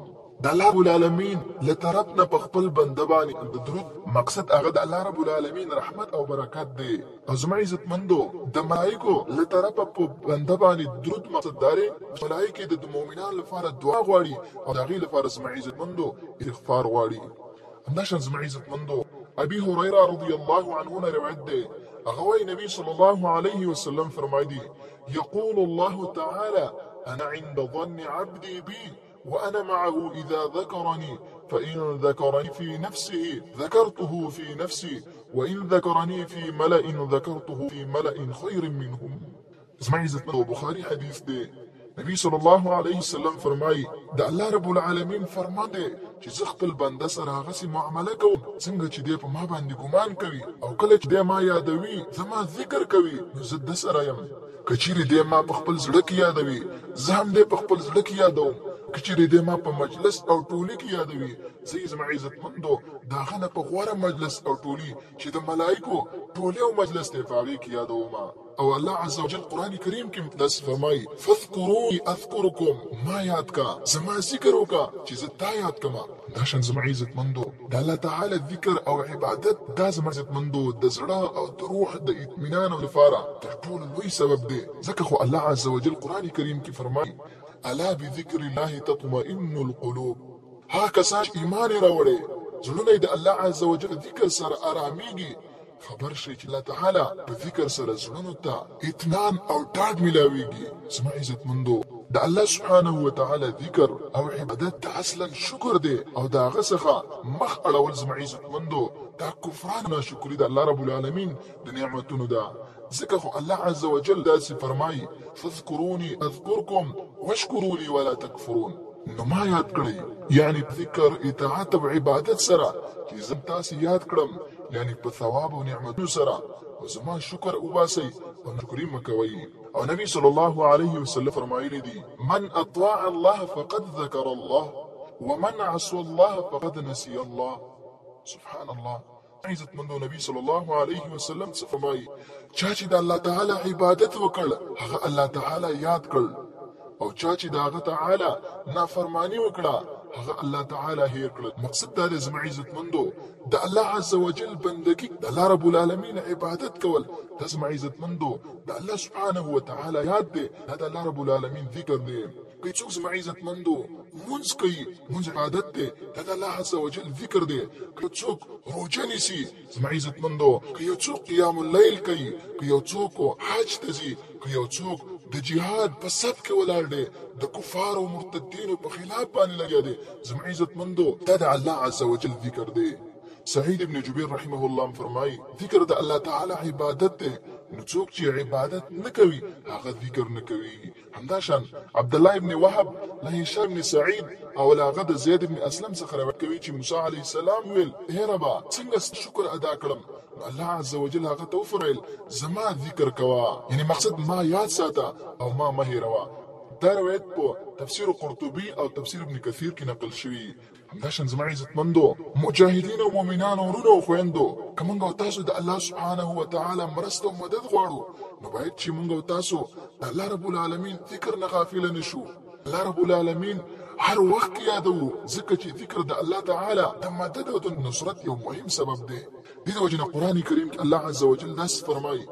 د الله رب العالمین له طرف نه په خپل بنده باندې د درود مقصد هغه د الله رب العالمین رحمت او برکت دی او زما عزتمندو د ملایکو له طرفه په بنده باندې درود مقصد دا دی چې ملایکې د د مؤمنانو لپاره دعا غواړي او د هغې لپاره زما عزتمندو استغفار غواړي همداشان زما عزتمندو ابي هريره رضی الله عنه نه روایت دی هغه وایي نبی صلی الله علیه وسلم فرمایي یقول الله تعالی انا عند ظن عبدي بي وانا معه اذا ذكرني فان ذكرني في نفسه ذكرته في نفسي وان ذكرني في ملأ ذكرته في ملأ خير منهم زما عزت نو بخاری حدیث دی نبی صلی الله علیه وسلم فرمایي د الله رب العالمین فرمان دی چې زه خپل بنده سره هغسې معامله کوم څنګه چې دی په ما باندې ګمان کوي او کله چې دی ما یادوي زما ذکر کوي نو زه ده سره یم که چیرې دی ما په خپل زړه کې یادوي، زه هم دی په خپل زړه کې یادوم، که چیرې دی ما په مجلس او ټولي کې یادوي، زه یې زما عزتمندو د هغه نه په غوره مجلس او ټولي چې د ملائکو ټولي او مجلس دی په هغې کې یادوم. او الله عزوجل قرآن کریم کې داسې فرمايي، فاذکروني اذکرکم، ما یاد کړه، زما ذکر وکړه چې زه تا یاد کړم. همداشان زما عزتمندو! د الله تعالی ذکر او عبادت دا زموږ عزتمندو د زړه او د روح د اطمینان لپاره تر ټولو لوی سبب دی، ځکه خو الله عزوجل قرآن کریم کې فرمایي، الا بذکر الله تطمئن القلوب، هغه کسان چې ایمان یې راوړی، زړونه یې د الله عزوجل ذکر سره آرامېږي. خبر شئ چې الله تعالی په ذکر سره زړونو ته اطمنان او ډاډ ملاویږي زما عزتمندو د الله سبحانه وتعالی ذکر او عبادت د اصلا شکر دی او د هغه څخه مخ اړول زما عزتمندو دا کفران ناشکري د الله رب العالمین د نعمتونو ده ځکه خو الله عزوجل داسې فرمایي فاذکروني اذکرکم واشکرو لي ولا تکفرون نو ما یاد کړئ یعنې په ذکر اطاعت او عبادت سره چې زه تاسې یاد کړم یعنی په ثواب او نعمتونو سره او زما شکر وباسئ او نشکری مکوئ او نبی صلی الله علیه وسلم فرمایلی دی من اطاع الله فقد ذکر الله ومن عصى الله فقد نسي الله سبحان الله عزت مندو نبی صلی الله علیه وسلم څه فرمایي چا چې د الله تعالی عبادت وکړ هغه الله تعالی یاد کړ او چا چې د هغه تعالی نافرمانی وکړه هغه الله تعالی هیر کړ مقصد دا دی زما عزتمندو د الله عز وجل بندگی د الله رب العالمین عبادت کول د زما عزتمندو د الله سبحانه و تعالی یاد دی دا د الله رب العالمین ذکر دی که څوک زما عزتمندو مونږ کوي مونږ عبادت دی دا د الله عز وجل ذکر دی که څوک روزه نیسي زما عزتمندو که یو څوک قیام اللیل کوي که یو څوک حج ته ځي که یو څوک د جهاد په صف کې ولاړ دی د کفارو مرتدینو په خلاف باندې لګیا دی زما عزتمندو دا د الله عز وجل ذکر دی سعید ابن جبیر رحمه الله هم فرمایي ذکر د الله تعالی عبادت دی نو څوک چې عبادت نه کوي هغه ذکر نه کوي همدا شان عبدالله ابن وهب له هشام ابن سعید او له هغه د زید ابن اسلم څخه روایت کوي چې موسی علیه السلام وویل، ای ربه! څنګه ستا شکر ادا کړم؟ نو الله عزوجل هغه ته وفرمایل، زما ذکر کوه، یعنې مقصد ما یاد ساته او ما مه هېروه. دا روایت په تفسیر قرطبي او تفسیر ابن کثیر کې نقل شوی. همداشان زما عزتمندو مجاهدینو او مؤمنانو ورونو او خویندو که موږ او تاسو د الله سبحانه وتعالی مرسته او مدد غواړو نو باید چې موږ او تاسو د الله رب العالمین ذکر نه غافل نه شو الله رب العالمین هر وخت یادوو ځکه چې ذکر د الله تعالی د مدد او د نصرت یو مهم سبب دی دې د وجنه قران کریم کې الله عز وجل داس فرمایي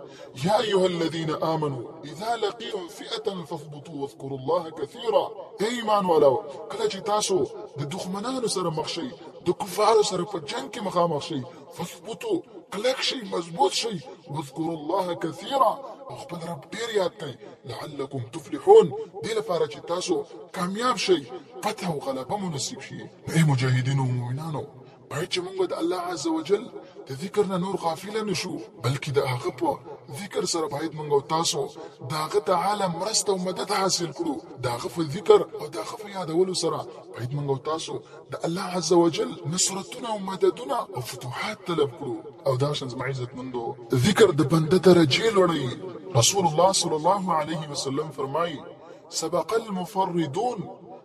یا ایها الذین آمنو اذا لقیتم فئه فثبتوا واذكروا الله كثيرا ای ایمان والو کله چې تاسو د دښمنانو سره مخ شئ د کفارو سره په جنگ کې مخامخ شئ فثبتوا کلک شئ مضبوط شئ واذكروا الله كثيرا او خپل رب ډیر یاد کړئ لعلکم تفلحون دې لپاره چې تاسو کامیاب شئ فتح او غلبه مو نصیب شي نو ای مجاهدینو مؤمنانو باید چې موږ د الله عزوجل د ذکر نه نور غافل نه شو بلکې د هغه په ذکر سره باید موږ او تاسو داغه تعالی مرسته او مدد حاصل کړو داغه په ذکر او داغه په یادولو سره باید موږ او تاسو د الله عزوجل نصرتونه او مددونه او فتوحات طلب کړو او دا شان زما عزت مندو ذکر د بنده درجه لوړوي رسول الله صلی الله علیه وسلم فرمایي سبق المفردون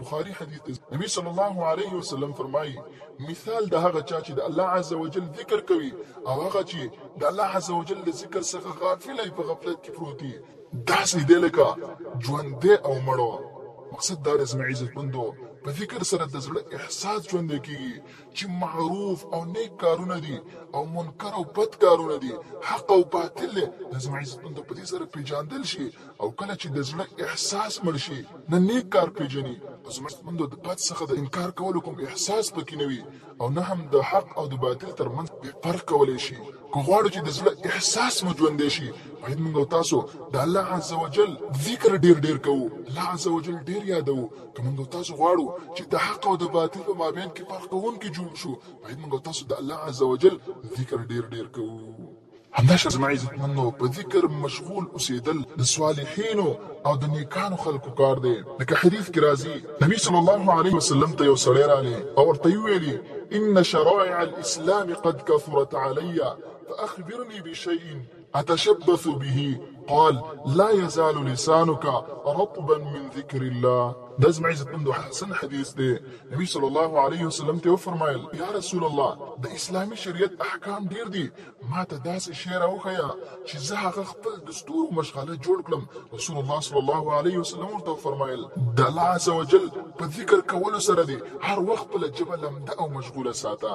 بخاری حدیث دی نبی صلی الله علیه وسلم فرمایي مثال د هغه چا چې د الله عزوجل ذکر کوي او هغه چې د الله عزوجل د ذکر څخه غافل وي په غفلت کې پروت دی داسې دی لکه ژوندی او مړ مقصد دا دی زما عزتمندو په ذکر سره د زړه احساس ژوندی کیږي چې معروف او نیک کارونه دي او منکر او بد کارونه دي حق او باطل دی دا زما عزتمندو په دې سره پیژاندل شي او کله چې د زړه احساس مړ شي نه نیک کار پیژني او زموږ مند د پد څخه د انکار کولو کوم احساس پکې نه وي او نه هم د حق او د باطل ترمنځ به فرق کولی شي که غواړو چې د زړه احساس مو ژوندی شي باید موږ او تاسو د الله عز وجل ذکر ډیر ډیر کوو الله عز وجل ډیر یادوو که موږ او تاسو غواړو چې د حق او د باطل په مابین کې فرق کوونکي جوړ شو باید موږ او تاسو د الله عز وجل ذکر ډیر ډیر کوو همداشان زما عزتمنو په ذکر مشغول اوسیدل د صالحینو او د نیکانو خلکو کار دی لکه حدیث کې راځي نبی صلی الله علیه وسلم ته یو سړی رالی او ورته یې ویلي ان شرائع الاسلام قد کثرت علی فاخبرني بشیء اتشبث به قال لا یزال لسانک رطبا من ذکر الله دا زما عزتمندو حسن حدیث دی، نبي صلی الله علیه وسلم ته وفرمایل، یا رسول الله! د اسلامي شریعت احکام ډېر دي، ما ته داسې شی راوښیه چې زه هغه خپل د ستورو مشغله جوړ کړم، رسول الله صلی الله علیه وسلم ورته وفرمایل، د الله عزوجل په ذکر کولو سره دې هر وخت خپله ژبه لمده او مشغوله ساته،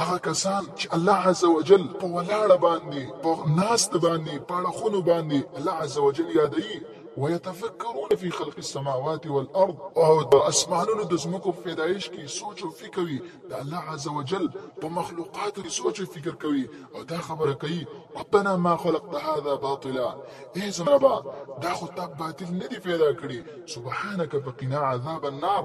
هغه کسان چې الله عزوجل په ولاړه باندې په ناست باندې په اړخونو باندې الله عزوجل یادوي ويتفکرون فی خلق السماوات والارض او د اسمانونو د ځمکو په پیدایش کې سوچ او فکر کوي د الله عزوجل په مخلوقاتو کې سوچ او فکر کوي او دا خبره کوي ربنا ما خلقت هذا باطلا ای زمربا دا خو تا باطل نه دی پیدا کړی سبحانك فقنا عذاب النار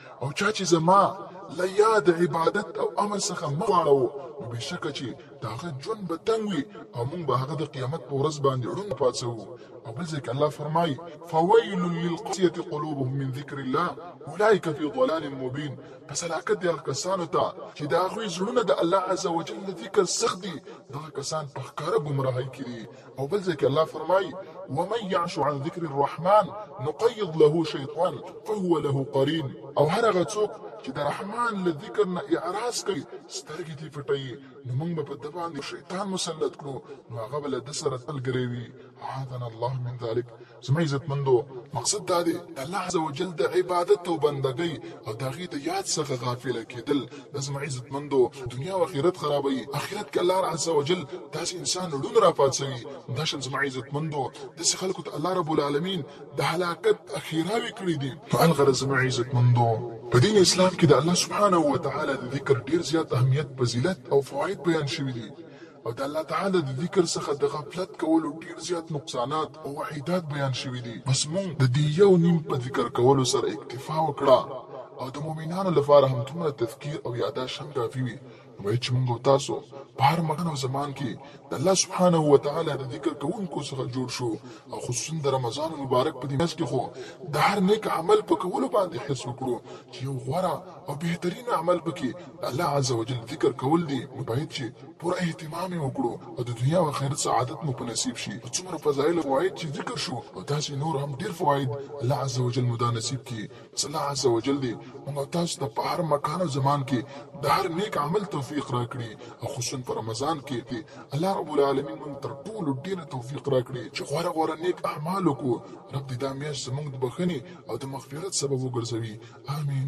او چا چې زما له یاد عبادت او امر څخه مخ واړوو نو بېشکه چې د هغه ژوند به تنګ وي او موږ به هغه د قیامت په ورځ باندې ړوند پاڅوو او بل ځای کې الله فرمایي فویل للقاسیة قلوبهم من ذکر الله اولئک فی ضلال مبین پس هلاکت دی هغه کسانو ته چې د هغوی زړونه د الله عز وجل له ذکر سخت دي دغه کسان په ښکاره ګمراهۍ کې دي او بل ځای کې الله فرمايي، ومن يعش عن ذکر الرحمن نقيض له شيطا فهو له قرين او هر هغه څوک چې د رحمن له ذکر نه اعراض کوي، سترګې ترې پټوي، نو موږ به په ده باندې شيطان مسلط کړو، نو هغه به له ده سره ملګری وي، اعاذنا الله من ذلک. زما عزتمندو! مقصد دا دی، د الله عزوجل د عبادت او بندګۍ او د هغه د یاد څخه غافل کیدل دا زما عزتمندو دنیا او اخرت خرابوي، اخرت کې الله عزوجل داسې انسان ړوند راپاڅوي، همداشان زما عزتمندو داسې خلکو ته الله رب العالمین د هلاکت ښیراوې کړې دي. نو الغرض زما عزتمندو! په دین اسلام کې د الله سبحانه وتعالی د ذکر ډیر زیات اهمیت، فضیلت او فواید بیان شوي دي، او د الله تعالی د ذکر څخه د غفلت کولو ډیر زیات نقصانات او وعیدات بیان شوي دي، بس مونږ د دې یو نیم په ذکر کولو سره اکتفا وکړه او د مؤمنانو لپاره همدومره تذکیر او یاداشت هم کافي وي، نو باید چې مونږ او تاسو په هر مکان او زمان کې د الله سبحانه وتعالی د ذکر کوونکو څخه جوړ شو او خصوصاً د رمضان المبارک په دې میاشت کې خو د هر نیک عمل په کولو باندې حرص وکړو چې یو غوره او بهترین عمل پکې د الله عزوجل ذکر کول دي، نو باید چې. پوره اهتمام یې وکړو او د دنیا او اخرت سعادت مو په نصیب شي او څومره فضایل او فواید چې ذکر شو او داسې نور هم ډیر فواید الله عزوجل مو دا نصیب کړي بس الله عزوجل دې موږ او تاسو ته په هر مکان او زمان کې د هر نیک عمل توفیق راکړي او خصوصا په رمضان کې دې الله رب العالمین موږ تر ټولو ډیر توفیق راکړي چې غوره غوره نیک اعمال وکړو رب دې دا میاشت زموږ د بخښنې او د مغفرت سبب وګرځوي آمین.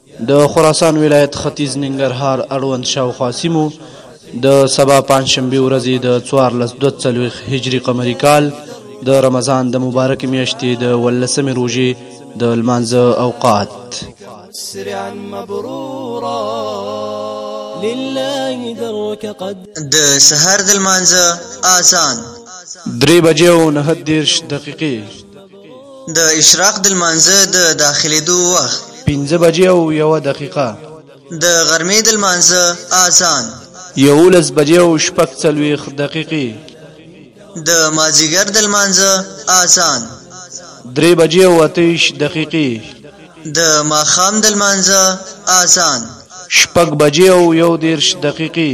د خراسان ولایت ختیځ ننګرهار اړوند شاوخوا سیمو د سبا پنجشنبې ورځې د څوارلس دوه څلوېښت هجري قمري کال د رمضان د مبارکې میاشتې د ولسمې روژې د لمانځه اوقات د سهار د لمانځه اذان درې بجې او نهه دېرش دقیقې د اشراق د لمانځه د داخلېدو وخت. پنځه بجې او یوه دقیقه. د غرمې د لمانځه اذان. یوولس بجې او شپږ څلوېښت دقیقې. د مازیګر د لمانځه اذان. درې بجې او اته ویشت دقیقې. د ماښام د لمانځه اذان. شپږ بجې او یو دېرش دقیقې.